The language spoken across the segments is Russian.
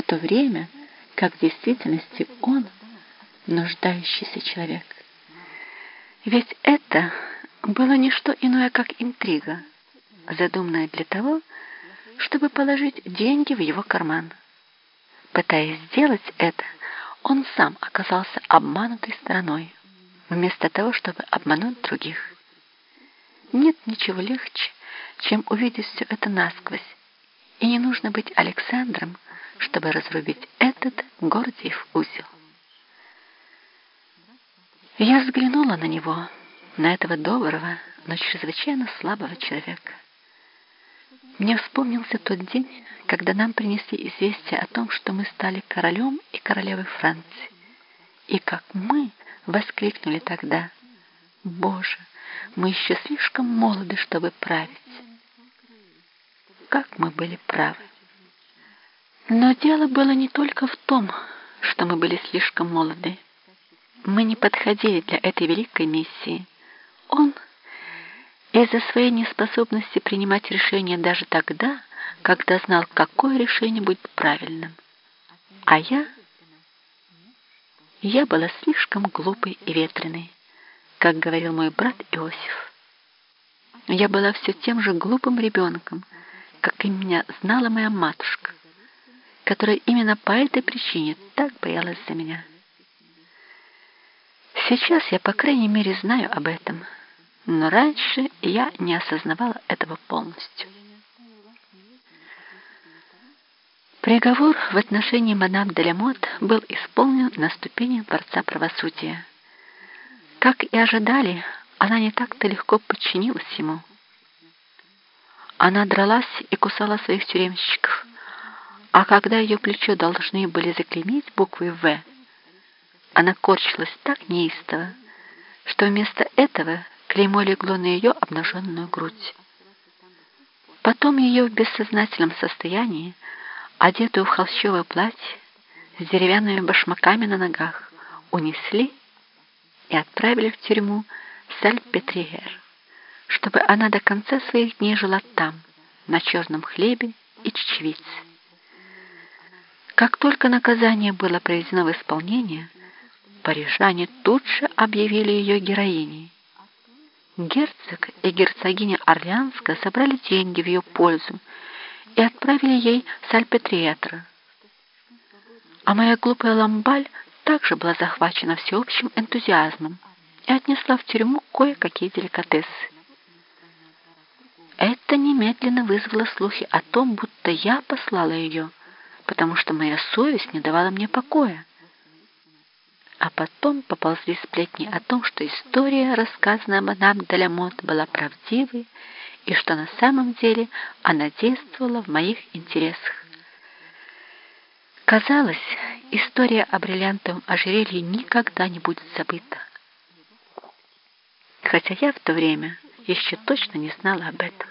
в то время как в действительности он нуждающийся человек. Ведь это было не что иное, как интрига, задуманная для того, чтобы положить деньги в его карман. Пытаясь сделать это, он сам оказался обманутой стороной, вместо того, чтобы обмануть других. Нет ничего легче, чем увидеть все это насквозь, и не нужно быть Александром, чтобы разрубить этот Гордиев узел. Я взглянула на него, на этого доброго, но чрезвычайно слабого человека. Мне вспомнился тот день, когда нам принесли известие о том, что мы стали королем и королевой Франции. И как мы воскликнули тогда, «Боже, мы еще слишком молоды, чтобы править». Как мы были правы. Но дело было не только в том, что мы были слишком молоды. Мы не подходили для этой великой миссии. Он из-за своей неспособности принимать решения даже тогда, когда знал, какое решение будет правильным. А я... Я была слишком глупой и ветреной, как говорил мой брат Иосиф. Я была все тем же глупым ребенком, как и меня знала моя матушка которая именно по этой причине так боялась за меня. Сейчас я, по крайней мере, знаю об этом, но раньше я не осознавала этого полностью. Приговор в отношении мадам Делямот был исполнен на ступени Дворца правосудия. Как и ожидали, она не так-то легко подчинилась ему. Она дралась и кусала своих тюремщиков, а когда ее плечо должны были заклеймить буквой «В», она корчилась так неистово, что вместо этого клеймо легло на ее обнаженную грудь. Потом ее в бессознательном состоянии, одетую в холщовое платье, с деревянными башмаками на ногах, унесли и отправили в тюрьму Сальпетриер, чтобы она до конца своих дней жила там, на черном хлебе и чечевице. Как только наказание было приведено в исполнение, парижане тут же объявили ее героиней. Герцог и герцогиня Орлеанска собрали деньги в ее пользу и отправили ей сальпетриетра. А моя глупая ламбаль также была захвачена всеобщим энтузиазмом и отнесла в тюрьму кое-какие деликатесы. Это немедленно вызвало слухи о том, будто я послала ее потому что моя совесть не давала мне покоя. А потом поползли сплетни о том, что история, рассказанная мадам Далямот, была правдивой, и что на самом деле она действовала в моих интересах. Казалось, история о бриллиантовом ожерелье никогда не будет забыта. Хотя я в то время еще точно не знала об этом.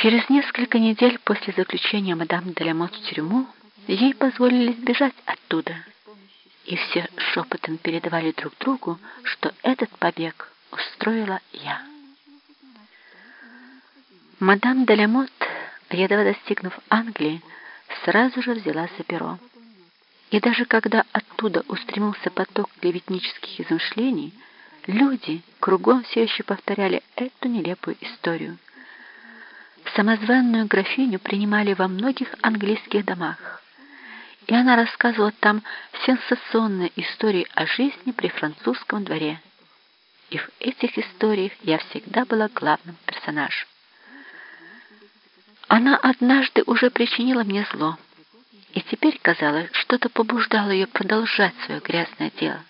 Через несколько недель после заключения мадам Делямот в тюрьму ей позволили сбежать оттуда, и все шепотом передавали друг другу, что этот побег устроила я. Мадам Делямот, едва достигнув Англии, сразу же взяла за перо. И даже когда оттуда устремился поток клеветнических измышлений, люди кругом все еще повторяли эту нелепую историю. Самозванную графиню принимали во многих английских домах, и она рассказывала там сенсационные истории о жизни при французском дворе. И в этих историях я всегда была главным персонажем. Она однажды уже причинила мне зло, и теперь, казалось, что-то побуждало ее продолжать свое грязное дело.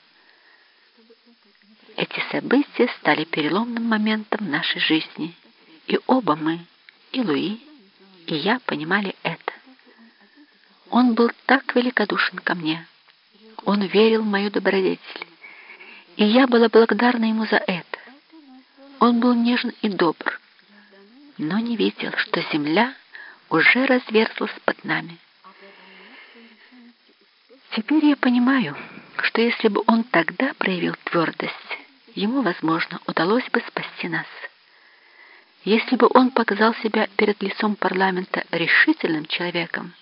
Эти события стали переломным моментом в нашей жизни, и оба мы — и Луи, и я понимали это. Он был так великодушен ко мне. Он верил в мою добродетель, и я была благодарна ему за это. Он был нежен и добр, но не видел, что земля уже разверзлась под нами. Теперь я понимаю, что если бы он тогда проявил твердость, ему, возможно, удалось бы спасти нас. Если бы он показал себя перед лицом парламента решительным человеком,